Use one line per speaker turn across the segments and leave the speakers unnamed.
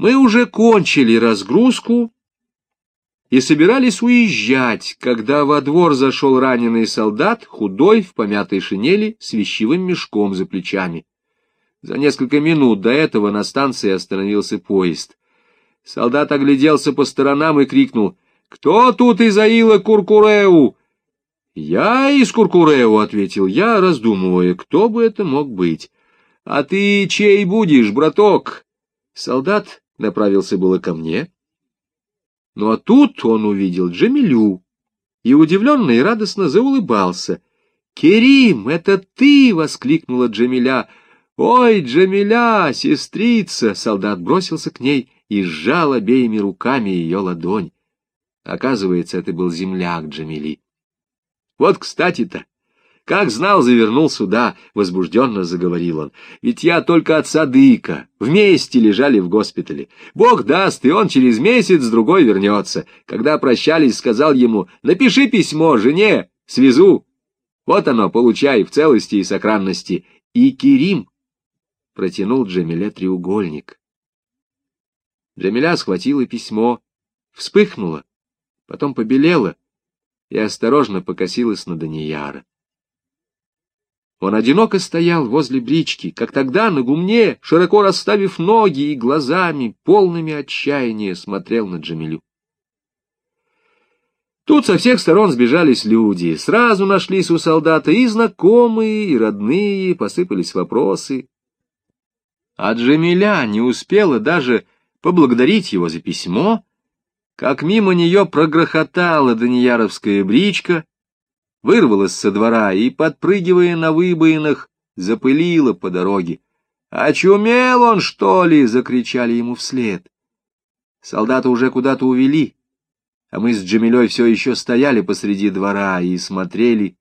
Мы уже кончили разгрузку и собирались уезжать, когда во двор зашел раненый солдат, худой, в помятой шинели, с вещевым мешком за плечами. За несколько минут до этого на станции остановился поезд. Солдат огляделся по сторонам и крикнул «Кто тут из Аила Куркуреу?» «Я из Куркуреу», — ответил я, раздумывая, кто бы это мог быть. «А ты чей будешь, браток?» Солдат направился было ко мне. Ну а тут он увидел Джамилю и удивленно и радостно заулыбался. «Керим, это ты!» — воскликнула Джамиля. «Ой, Джамиля, сестрица!» — солдат бросился к ней и сжал обеими руками ее ладонь. Оказывается, это был земляк Джамили. «Вот, кстати-то, как знал, завернул сюда, — возбужденно заговорил он. Ведь я только от садыка. Вместе лежали в госпитале. Бог даст, и он через месяц-другой вернется. Когда прощались, сказал ему, напиши письмо жене, свезу. Вот оно, получай, в целости и сохранности. И Керим протянул Джамиле треугольник. Джамиля схватила письмо, вспыхнула, потом побелела и осторожно покосилась на Данияра. Он одиноко стоял возле брички, как тогда на гумне, широко расставив ноги и глазами, полными отчаяния, смотрел на Джамилю. Тут со всех сторон сбежались люди, сразу нашлись у солдата и знакомые, и родные, посыпались вопросы. А Джамиля не успела даже поблагодарить его за письмо, как мимо нее прогрохотала Данияровская бричка — вырвалась со двора и, подпрыгивая на выбоинах, запылила по дороге. «Очумел он, что ли?» — закричали ему вслед. Солдата уже куда-то увели, а мы с Джамилей все еще стояли посреди двора и смотрели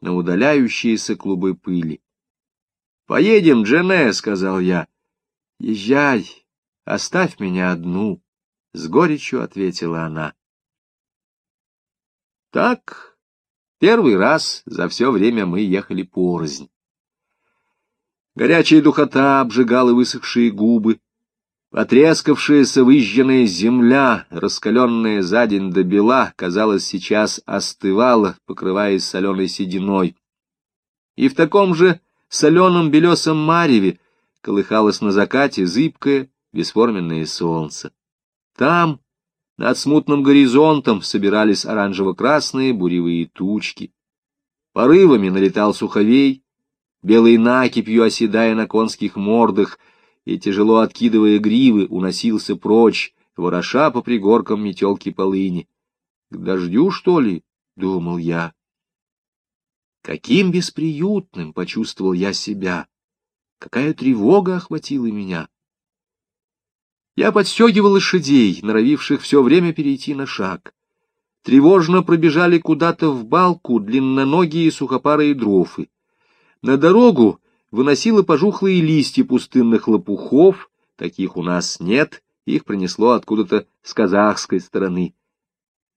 на удаляющиеся клубы пыли. «Поедем, Джене», — сказал я. «Езжай, оставь меня одну», — с горечью ответила она. Так Первый раз за все время мы ехали порознь. Горячая духота обжигала высохшие губы, Потрескавшаяся выжженная земля, раскаленная за день до бела, казалось, сейчас остывала, покрываясь соленой сединой. И в таком же соленом белесом мареве колыхалось на закате зыбкое, бесформенное солнце. Там, над смутным горизонтом собирались оранжево-красные буревые тучки. Порывами налетал суховей, белый накипью оседая на конских мордах и, тяжело откидывая гривы, уносился прочь, вороша по пригоркам метелки полыни. — К дождю, что ли? — думал я. Каким бесприютным почувствовал я себя! Какая тревога охватила меня! Я подстегивал лошадей, норовивших все время перейти на шаг. Тревожно пробежали куда-то в балку длинноногие сухопарые дрофы. На дорогу выносило пожухлые листья пустынных лопухов, таких у нас нет, их принесло откуда-то с казахской стороны.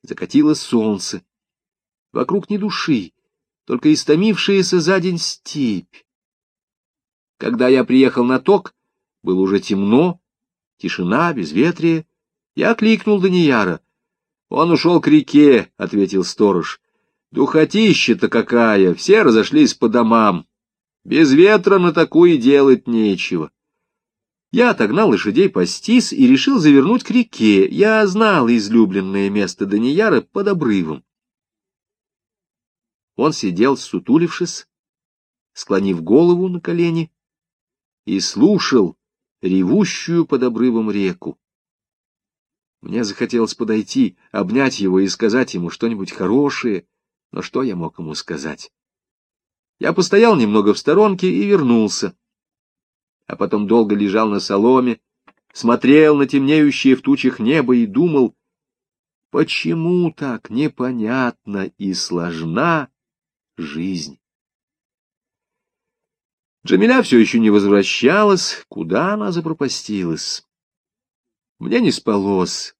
Закатило солнце. Вокруг ни души, только истомившаяся за день степь. Когда я приехал на ток, было уже темно, Тишина, безветрие. Я кликнул Данияра. Он ушел к реке, — ответил сторож. Духотища-то какая, все разошлись по домам. Без ветра на такую делать нечего. Я отогнал лошадей пастись и решил завернуть к реке. Я знал излюбленное место Данияра под обрывом. Он сидел, сутулившись, склонив голову на колени, и слушал, ревущую под обрывом реку. Мне захотелось подойти, обнять его и сказать ему что-нибудь хорошее, но что я мог ему сказать? Я постоял немного в сторонке и вернулся, а потом долго лежал на соломе, смотрел на темнеющее в тучах небо и думал, почему так непонятна и сложна жизнь. Джамиля все еще не возвращалась, куда она запропастилась. Мне не спалось,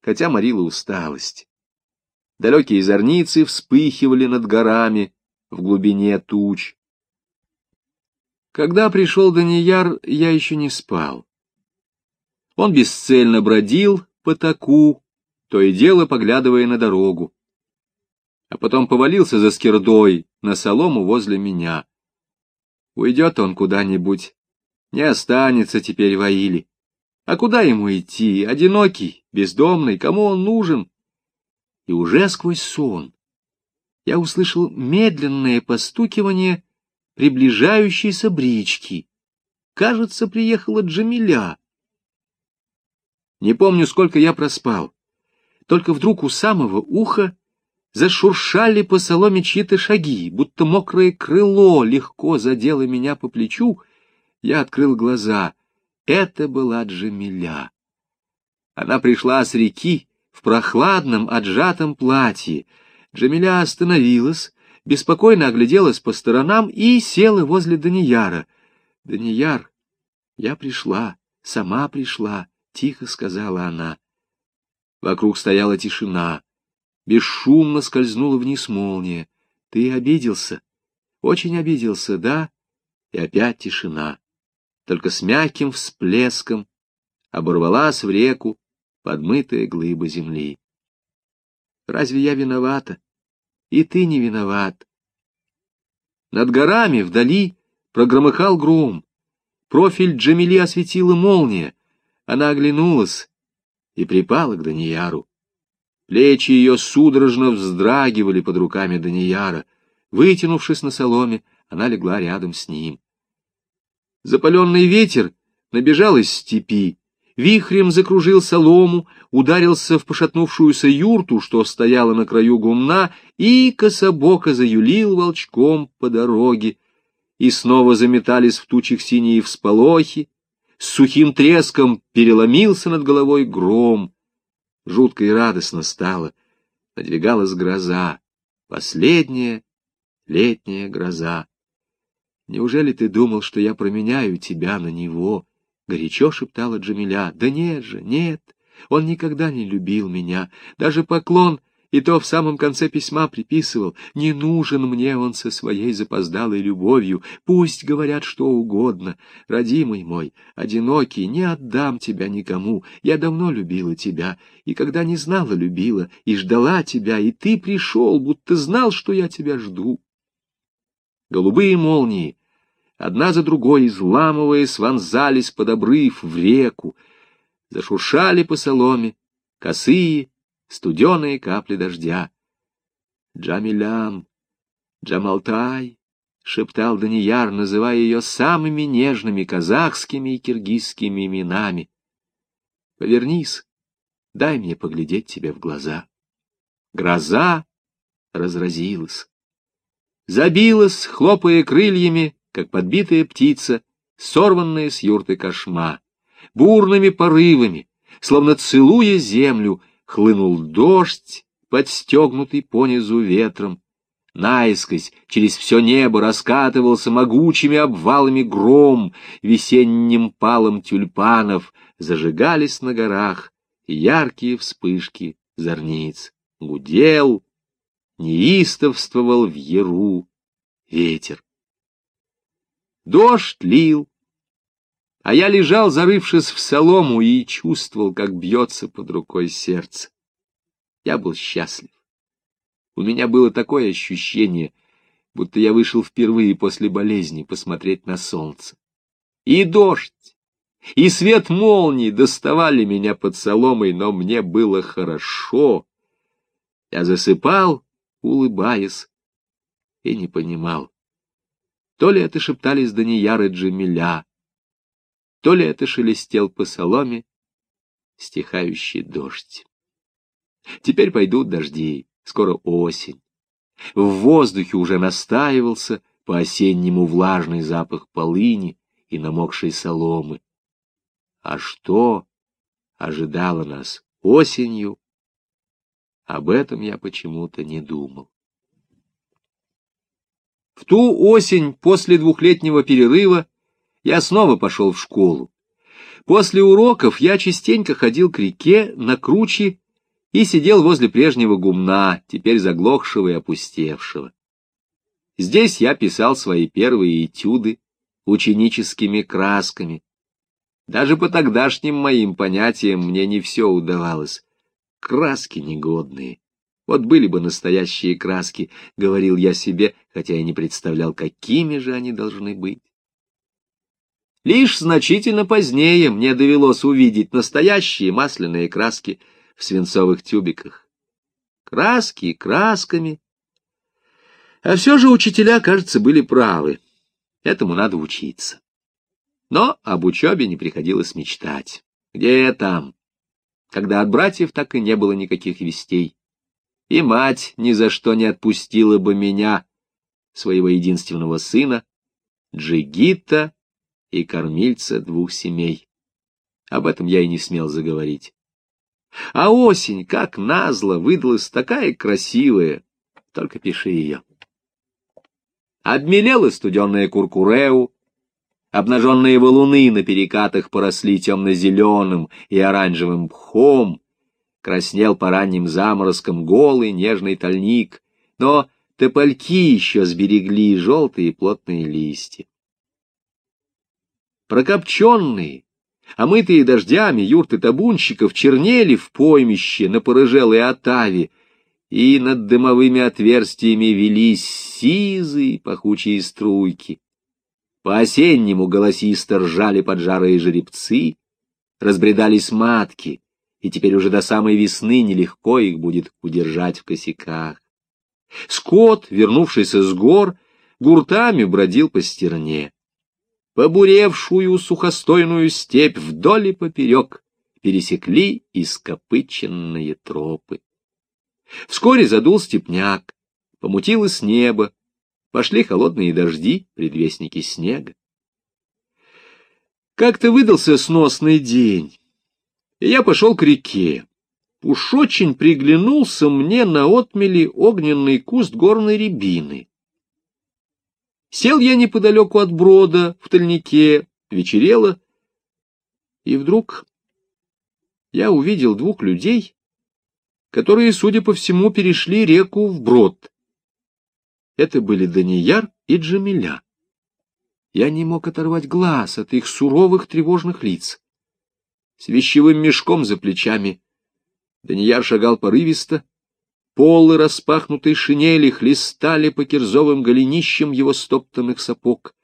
хотя морила усталость. Далекие зорницы вспыхивали над горами в глубине туч. Когда пришел Данияр, я еще не спал. Он бесцельно бродил по таку, то и дело поглядывая на дорогу. А потом повалился за скирдой на солому возле меня. Уйдет он куда-нибудь. Не останется теперь Ваили. А куда ему идти? Одинокий, бездомный, кому он нужен? И уже сквозь сон я услышал медленное постукивание приближающейся брички. Кажется, приехала Джамиля. Не помню, сколько я проспал. Только вдруг у самого уха зашуршали по соломе чьи-то шаги, будто мокрое крыло легко задело меня по плечу. Я открыл глаза. Это была Джамиля. Она пришла с реки в прохладном, отжатом платье. Джамиля остановилась, беспокойно огляделась по сторонам и села возле Данияра. «Данияр, я пришла, сама пришла», — тихо сказала она. Вокруг стояла тишина. Бесшумно скользнула вниз молния. Ты обиделся? Очень обиделся, да? И опять тишина. Только с мягким всплеском оборвалась в реку подмытая глыба земли. Разве я виновата? И ты не виноват. Над горами вдали прогромыхал гром. Профиль Джамили осветила молния. Она оглянулась и припала к Данияру. Плечи ее судорожно вздрагивали под руками Данияра. Вытянувшись на соломе, она легла рядом с ним. Запаленный ветер набежал из степи, вихрем закружил солому, ударился в пошатнувшуюся юрту, что стояла на краю гумна, и кособоко заюлил волчком по дороге. И снова заметались в тучах синие всполохи, с сухим треском переломился над головой гром, Жутко и радостно стало. Надвигалась гроза. Последняя летняя гроза. «Неужели ты думал, что я променяю тебя на него?» — горячо шептала Джамиля. «Да нет же, нет, он никогда не любил меня. Даже поклон...» и то в самом конце письма приписывал «Не нужен мне он со своей запоздалой любовью, пусть говорят что угодно. Родимый мой, одинокий, не отдам тебя никому, я давно любила тебя, и когда не знала, любила, и ждала тебя, и ты пришел, будто знал, что я тебя жду». Голубые молнии, одна за другой, изламываясь, вонзались под обрыв в реку, зашуршали по соломе, косые, студеные капли дождя. Джамилям, Джамалтай, шептал Данияр, называя ее самыми нежными казахскими и киргизскими именами. Повернись, дай мне поглядеть тебе в глаза. Гроза разразилась. Забилась, хлопая крыльями, как подбитая птица, сорванная с юрты кошма, бурными порывами, словно целуя землю, хлынул дождь, подстегнутый понизу ветром. Наискось через все небо раскатывался могучими обвалами гром, весенним палом тюльпанов зажигались на горах яркие вспышки зорниц. Гудел, неистовствовал в яру ветер. Дождь лил, а я лежал, зарывшись в солому, и чувствовал, как бьется под рукой сердце. Я был счастлив. У меня было такое ощущение, будто я вышел впервые после болезни посмотреть на солнце. И дождь, и свет молний доставали меня под соломой, но мне было хорошо. Я засыпал, улыбаясь, и не понимал. То ли это шептались Данияр и Джамиля, то ли это шелестел по соломе стихающий дождь. Теперь пойдут дожди, скоро осень. В воздухе уже настаивался по-осеннему влажный запах полыни и намокшей соломы. А что ожидало нас осенью, об этом я почему-то не думал. В ту осень после двухлетнего перерыва я снова пошел в школу. После уроков я частенько ходил к реке на круче и сидел возле прежнего гумна, теперь заглохшего и опустевшего. Здесь я писал свои первые этюды ученическими красками. Даже по тогдашним моим понятиям мне не все удавалось. Краски негодные. Вот были бы настоящие краски, — говорил я себе, хотя я не представлял, какими же они должны быть. Лишь значительно позднее мне довелось увидеть настоящие масляные краски в свинцовых тюбиках. Краски красками. А все же учителя, кажется, были правы. Этому надо учиться. Но об учебе не приходилось мечтать. Где там? Когда от братьев так и не было никаких вестей. И мать ни за что не отпустила бы меня, своего единственного сына, Джигита и кормильца двух семей. Об этом я и не смел заговорить. А осень, как назло, выдалась такая красивая. Только пиши ее. Обмелела студенная куркуреу, обнаженные валуны на перекатах поросли темно-зеленым и оранжевым пхом, краснел по ранним заморозкам голый нежный тальник, но топольки еще сберегли желтые плотные листья прокопченные, омытые а дождями юрты табунщиков чернели в поймище на порыжелой отаве, и над дымовыми отверстиями велись сизые пахучие струйки. По-осеннему голосисто ржали поджарые жеребцы, разбредались матки, и теперь уже до самой весны нелегко их будет удержать в косяках. Скот, вернувшийся с гор, гуртами бродил по стерне побуревшую сухостойную степь вдоль и поперек, пересекли ископыченные тропы. Вскоре задул степняк, помутилось небо, пошли холодные дожди, предвестники снега. Как-то выдался сносный день, и я пошел к реке. Уж очень приглянулся мне на отмели огненный куст горной рябины. Сел я неподалеку от брода, в тольнике, вечерело, и вдруг я увидел двух людей, которые, судя по всему, перешли реку вброд. Это были Данияр и Джамиля. Я не мог оторвать глаз от их суровых тревожных лиц. С вещевым мешком за плечами Данияр шагал порывисто, Полы распахнутой шинели хлестали по кирзовым голенищам его стоптанных сапог.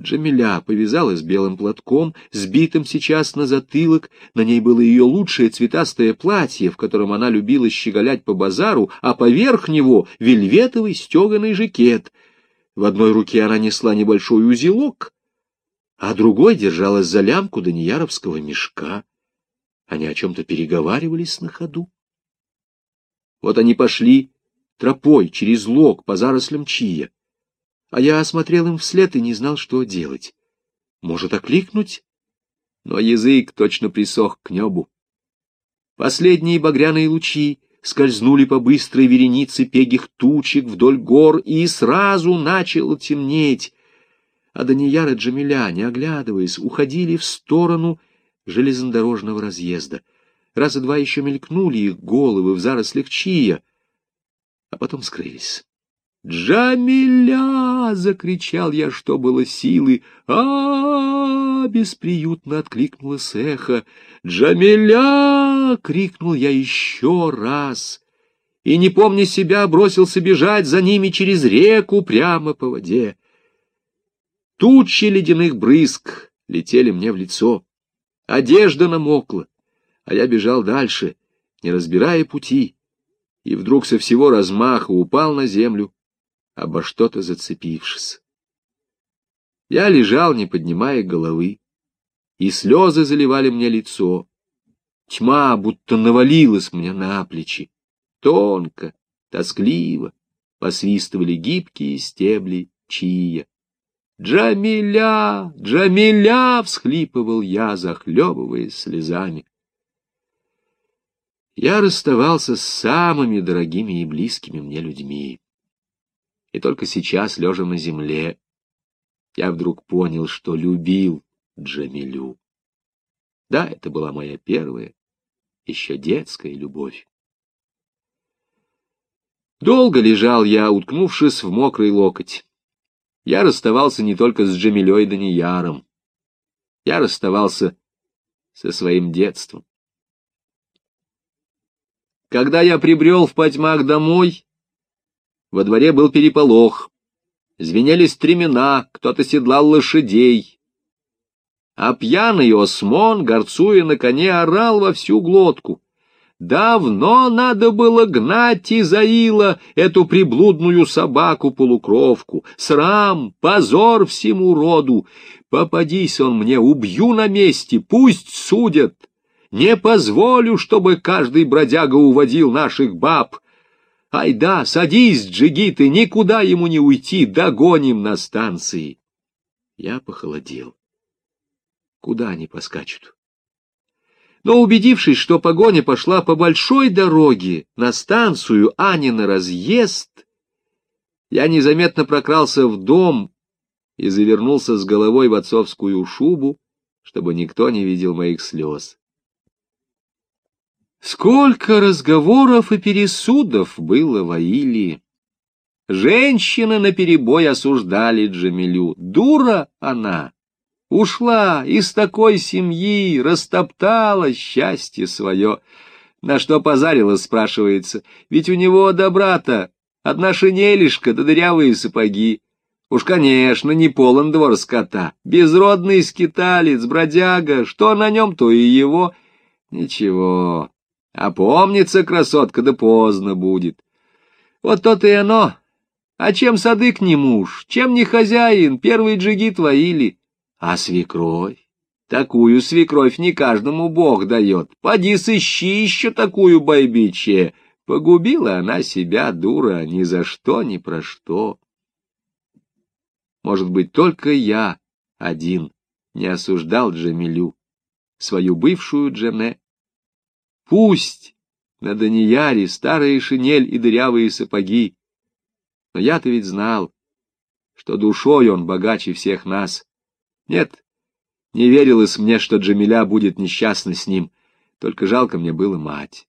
Джамиля повязалась белым платком, сбитым сейчас на затылок, на ней было ее лучшее цветастое платье, в котором она любила щеголять по базару, а поверх него — вельветовый стеганый жакет. В одной руке она несла небольшой узелок, а другой держалась за лямку данияровского мешка. Они о чем-то переговаривались на ходу. Вот они пошли тропой через лог по зарослям чия. А я осмотрел им вслед и не знал, что делать. Может, окликнуть? Но язык точно присох к небу. Последние багряные лучи скользнули по быстрой веренице пегих тучек вдоль гор, и сразу начало темнеть. А Данияр и Джамиля, не оглядываясь, уходили в сторону железнодорожного разъезда — раза два еще мелькнули их головы в зарослях чия, а потом скрылись. «Джамиля!» — закричал я, что было силы. а, -а, -а бесприютно откликнулось эхо. «Джамиля!» — крикнул я еще раз. И, не помня себя, бросился бежать за ними через реку прямо по воде. Тучи ледяных брызг летели мне в лицо. Одежда намокла а я бежал дальше, не разбирая пути, и вдруг со всего размаха упал на землю, обо что-то зацепившись. Я лежал, не поднимая головы, и слезы заливали мне лицо. Тьма будто навалилась мне на плечи. Тонко, тоскливо посвистывали гибкие стебли чия. «Джамиля! Джамиля!» — всхлипывал я, захлебываясь слезами я расставался с самыми дорогими и близкими мне людьми. И только сейчас, лежа на земле, я вдруг понял, что любил Джамилю. Да, это была моя первая, еще детская любовь. Долго лежал я, уткнувшись в мокрый локоть. Я расставался не только с Джамилей Данияром. Я расставался со своим детством. Когда я прибрел в потьмах домой, во дворе был переполох. Звенели стремена, кто-то седлал лошадей. А пьяный Осмон, горцуя на коне, орал во всю глотку. Давно надо было гнать из Аила эту приблудную собаку-полукровку. Срам, позор всему роду! Попадись он мне, убью на месте, пусть судят! Не позволю, чтобы каждый бродяга уводил наших баб. Ай да, садись, джигиты, никуда ему не уйти, догоним на станции. Я похолодел. Куда они поскачут? Но убедившись, что погоня пошла по большой дороге на станцию, а не на разъезд, я незаметно прокрался в дом и завернулся с головой в отцовскую шубу, чтобы никто не видел моих слез. Сколько разговоров и пересудов было в Аилии. Женщины наперебой осуждали Джамилю. Дура она! Ушла из такой семьи, растоптала счастье свое. На что позарилась, спрашивается, ведь у него до брата одна шинелишка да дырявые сапоги. Уж, конечно, не полон двор скота, безродный скиталец, бродяга, что на нем, то и его. Ничего, а помнится, красотка, да поздно будет. Вот то-то и оно. А чем садык не муж, чем не хозяин, первые джиги твои ли? А свекровь? Такую свекровь не каждому бог дает. Поди сыщи еще такую байбиче. Погубила она себя, дура, ни за что, ни про что. Может быть, только я один не осуждал Джамилю, свою бывшую Джене, Пусть на Данияре старая шинель и дырявые сапоги. Но я-то ведь знал, что душой он богаче всех нас. Нет, не верилось мне, что Джамиля будет несчастна с ним, только жалко мне было мать.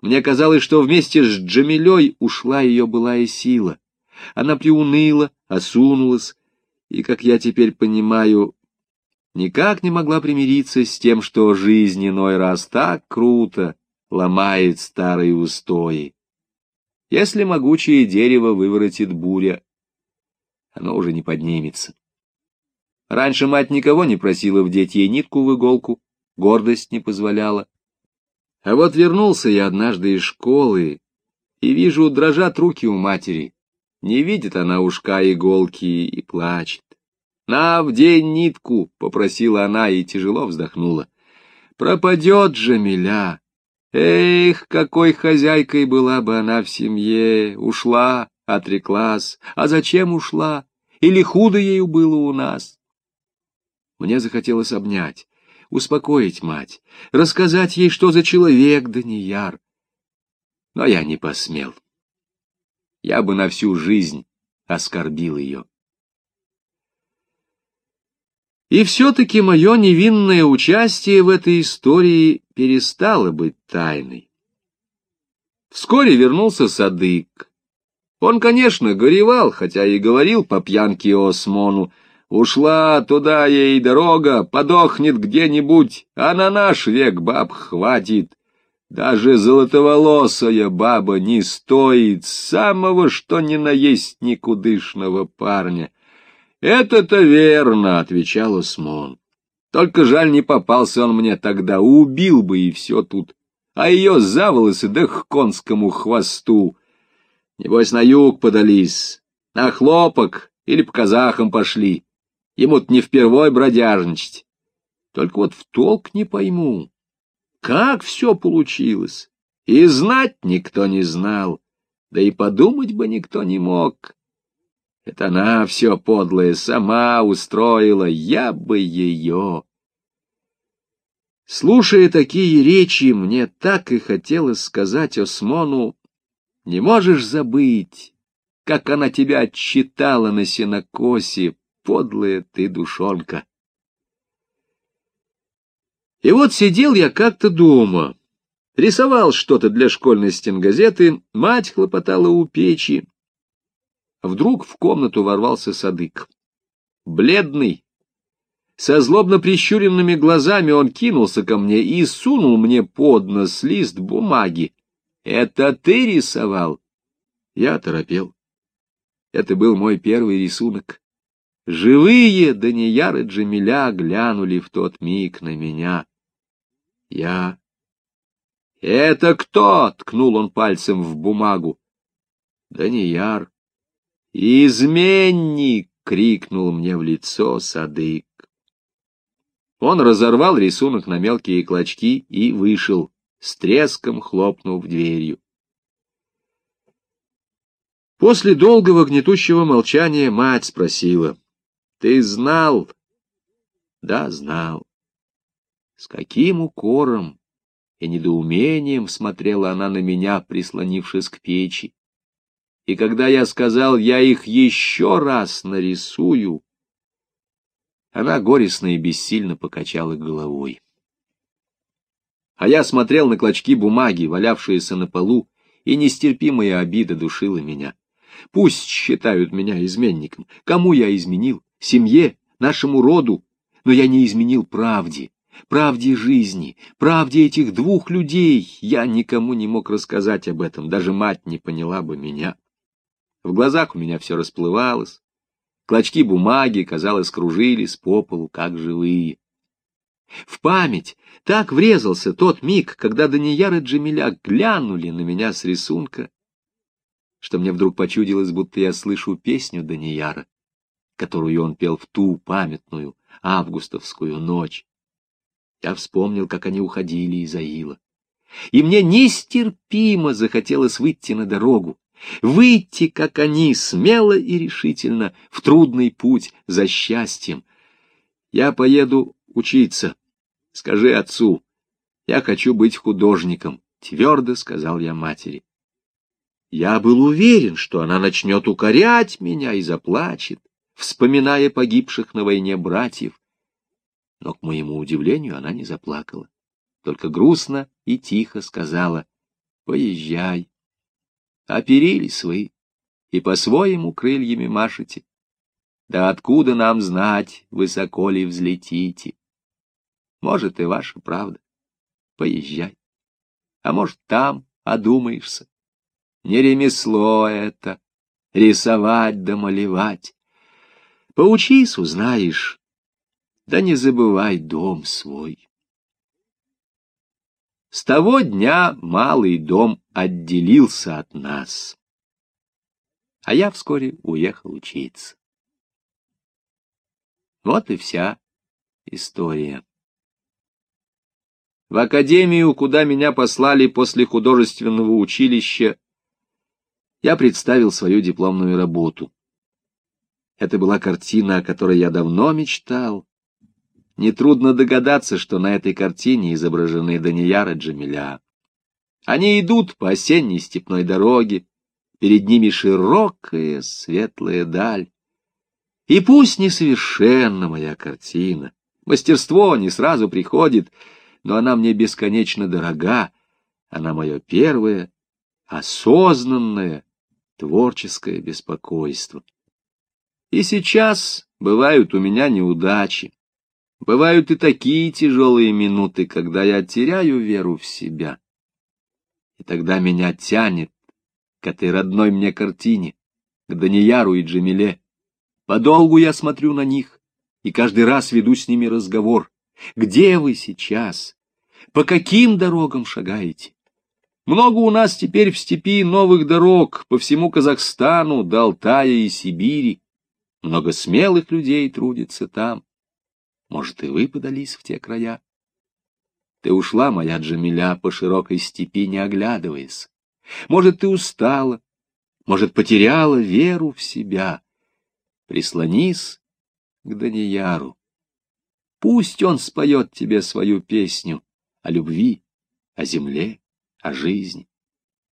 Мне казалось, что вместе с Джамилей ушла ее былая сила. Она приуныла, осунулась, и, как я теперь понимаю, никак не могла примириться с тем, что жизнь иной раз так круто ломает старые устои. Если могучее дерево выворотит буря, оно уже не поднимется. Раньше мать никого не просила вдеть ей нитку в иголку, гордость не позволяла. А вот вернулся я однажды из школы и вижу, дрожат руки у матери. Не видит она ушка иголки и плачет. На, вдень нитку, — попросила она и тяжело вздохнула. Пропадет же, миля. Эх, какой хозяйкой была бы она в семье! Ушла, отреклась. А зачем ушла? Или худо ею было у нас? Мне захотелось обнять, успокоить мать, рассказать ей, что за человек Данияр. Но я не посмел. Я бы на всю жизнь оскорбил ее. И все-таки мое невинное участие в этой истории перестало быть тайной. Вскоре вернулся Садык. Он, конечно, горевал, хотя и говорил по пьянке Осмону, «Ушла туда ей дорога, подохнет где-нибудь, а на наш век баб хватит. Даже золотоволосая баба не стоит самого что ни на есть никудышного парня». — Это-то верно, — отвечал Усмон. — Только жаль, не попался он мне тогда, убил бы и все тут. А ее за волосы да к конскому хвосту. Небось, на юг подались, на хлопок или по казахам пошли. Ему-то не впервой бродяжничать. Только вот в толк не пойму, как все получилось. И знать никто не знал, да и подумать бы никто не мог. Это она все подлое сама устроила, я бы ее. Слушая такие речи, мне так и хотелось сказать Осмону, не можешь забыть, как она тебя отчитала на сенокосе, подлая ты душонка. И вот сидел я как-то дома, рисовал что-то для школьной стенгазеты, мать хлопотала у печи, Вдруг в комнату ворвался Садык. Бледный, со злобно прищуренными глазами он кинулся ко мне и сунул мне под нос лист бумаги. «Это ты рисовал?» Я торопел. Это был мой первый рисунок. Живые Данияр и Джамиля глянули в тот миг на меня. Я... «Это кто?» — ткнул он пальцем в бумагу. «Данияр». «Изменник!» — крикнул мне в лицо Садык. Он разорвал рисунок на мелкие клочки и вышел, с треском хлопнув дверью. После долгого гнетущего молчания мать спросила. — Ты знал? — Да, знал. С каким укором и недоумением смотрела она на меня, прислонившись к печи и когда я сказал, я их еще раз нарисую, она горестно и бессильно покачала головой. А я смотрел на клочки бумаги, валявшиеся на полу, и нестерпимая обида душила меня. Пусть считают меня изменником. Кому я изменил? Семье? Нашему роду? Но я не изменил правде, правде жизни, правде этих двух людей. Я никому не мог рассказать об этом, даже мать не поняла бы меня. В глазах у меня все расплывалось. Клочки бумаги, казалось, кружились по полу, как живые. В память так врезался тот миг, когда Данияр и Джамиля глянули на меня с рисунка, что мне вдруг почудилось, будто я слышу песню Данияра, которую он пел в ту памятную августовскую ночь. Я вспомнил, как они уходили из Аила. И мне нестерпимо захотелось выйти на дорогу, выйти, как они, смело и решительно, в трудный путь за счастьем. Я поеду учиться. Скажи отцу, я хочу быть художником, твердо сказал я матери. Я был уверен, что она начнет укорять меня и заплачет, вспоминая погибших на войне братьев. Но, к моему удивлению, она не заплакала, только грустно и тихо сказала «Поезжай» оперились вы и по-своему крыльями машете. Да откуда нам знать, высоко ли взлетите? Может, и ваша правда. Поезжай. А может, там одумаешься. Не ремесло это, рисовать да малевать. Поучись, узнаешь, да не забывай дом свой. С того дня малый дом отделился от нас. А я вскоре уехал учиться. Вот и вся история. В академию, куда меня послали после художественного училища, я представил свою дипломную работу. Это была картина, о которой я давно мечтал нетрудно догадаться, что на этой картине изображены Данияра Джамиля. Они идут по осенней степной дороге, перед ними широкая светлая даль. И пусть несовершенна моя картина, мастерство не сразу приходит, но она мне бесконечно дорога, она мое первое, осознанное, творческое беспокойство. И сейчас бывают у меня неудачи, Бывают и такие тяжелые минуты, когда я теряю веру в себя. И тогда меня тянет к этой родной мне картине, к Данияру и Джамиле. Подолгу я смотрю на них и каждый раз веду с ними разговор. Где вы сейчас? По каким дорогам шагаете? Много у нас теперь в степи новых дорог по всему Казахстану, до Алтая и Сибири. Много смелых людей трудится там. Может, и вы подались в те края? Ты ушла, моя Джамиля, по широкой степи, не оглядываясь. Может, ты устала, может, потеряла веру в себя. Прислонись к Данияру. Пусть он споет тебе свою песню о любви, о земле, о жизни.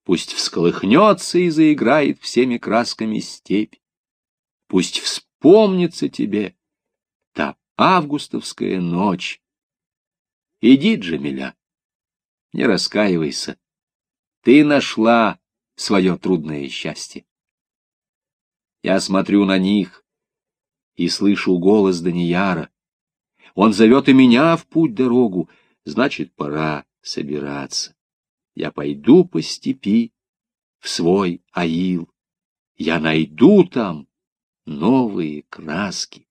Пусть всколыхнется и заиграет всеми красками степь. Пусть вспомнится тебе — августовская ночь. Иди, Джамиля, не раскаивайся. Ты нашла свое трудное счастье. Я смотрю на них и слышу голос Данияра. Он зовет и меня в путь-дорогу, значит, пора собираться. Я пойду по степи в свой аил. Я найду там новые краски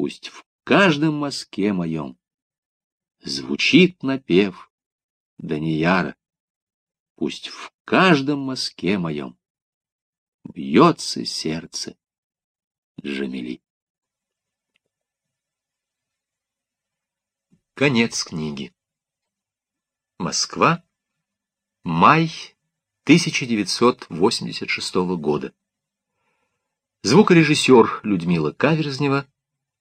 пусть в каждом мазке моем звучит напев Данияра, пусть в каждом мазке моем бьется сердце Джамили. Конец книги. Москва. Май 1986 года. Звукорежиссер Людмила Каверзнева